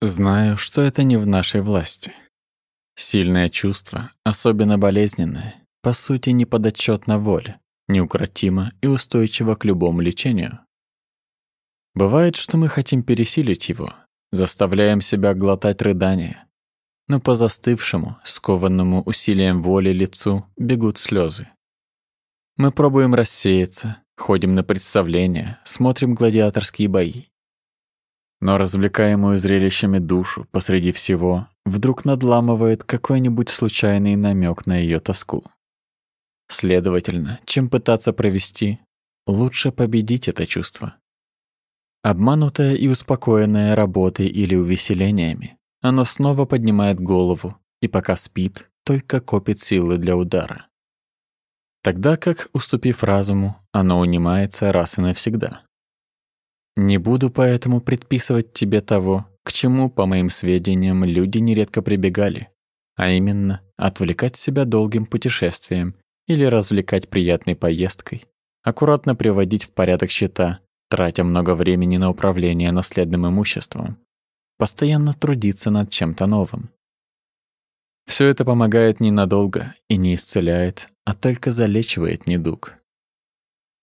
Знаю, что это не в нашей власти. Сильное чувство, особенно болезненное, по сути не подотчетно воле, неукротимо и устойчиво к любому лечению. Бывает, что мы хотим пересилить его, заставляем себя глотать рыдания, но по застывшему, скованному усилием воли лицу бегут слезы. Мы пробуем рассеяться, ходим на представления, смотрим гладиаторские бои. Но развлекаемую зрелищами душу посреди всего вдруг надламывает какой-нибудь случайный намек на ее тоску. Следовательно, чем пытаться провести, лучше победить это чувство. Обманутое и успокоенное работой или увеселениями, оно снова поднимает голову и пока спит, только копит силы для удара. Тогда как, уступив разуму, оно унимается раз и навсегда. Не буду поэтому предписывать тебе того, к чему, по моим сведениям, люди нередко прибегали, а именно отвлекать себя долгим путешествием или развлекать приятной поездкой, аккуратно приводить в порядок счета, тратя много времени на управление наследным имуществом, постоянно трудиться над чем-то новым. Все это помогает ненадолго и не исцеляет, а только залечивает недуг.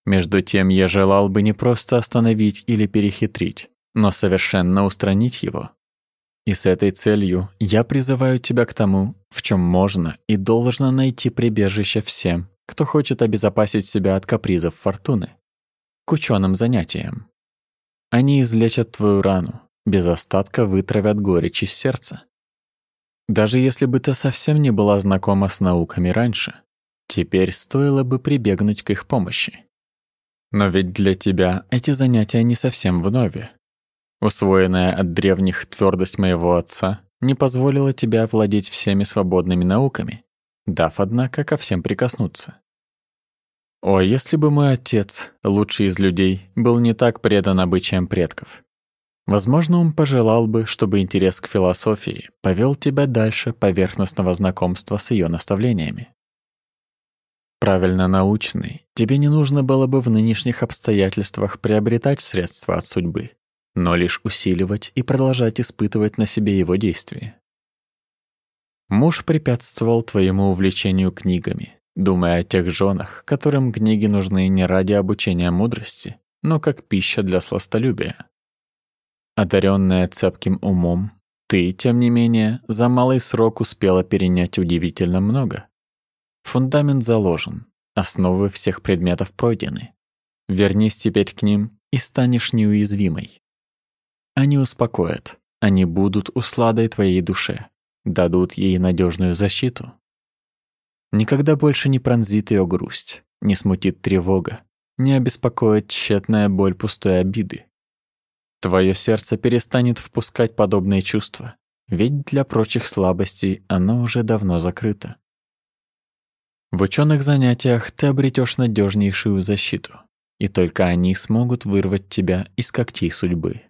Между тем я желал бы не просто остановить или перехитрить, но совершенно устранить его. И с этой целью я призываю тебя к тому, в чем можно и должно найти прибежище всем, кто хочет обезопасить себя от капризов фортуны, к ученым занятиям. Они излечат твою рану, без остатка вытравят горечь из сердца. Даже если бы ты совсем не была знакома с науками раньше, теперь стоило бы прибегнуть к их помощи. Но ведь для тебя эти занятия не совсем вновь. Усвоенная от древних твердость моего отца не позволила тебе овладеть всеми свободными науками, дав, однако, ко всем прикоснуться. О, если бы мой отец, лучший из людей, был не так предан обычаям предков. Возможно, он пожелал бы, чтобы интерес к философии повел тебя дальше поверхностного знакомства с ее наставлениями. Правильно научный, тебе не нужно было бы в нынешних обстоятельствах приобретать средства от судьбы, но лишь усиливать и продолжать испытывать на себе его действия. Муж препятствовал твоему увлечению книгами, думая о тех женах, которым книги нужны не ради обучения мудрости, но как пища для сластолюбия. Одаренная цепким умом, ты, тем не менее, за малый срок успела перенять удивительно много. Фундамент заложен, основы всех предметов пройдены. Вернись теперь к ним и станешь неуязвимой. Они успокоят, они будут усладой твоей душе, дадут ей надежную защиту. Никогда больше не пронзит ее грусть, не смутит тревога, не обеспокоит тщетная боль пустой обиды. Твое сердце перестанет впускать подобные чувства, ведь для прочих слабостей оно уже давно закрыто. В ученых занятиях ты обретешь надежнейшую защиту, и только они смогут вырвать тебя из когтей судьбы.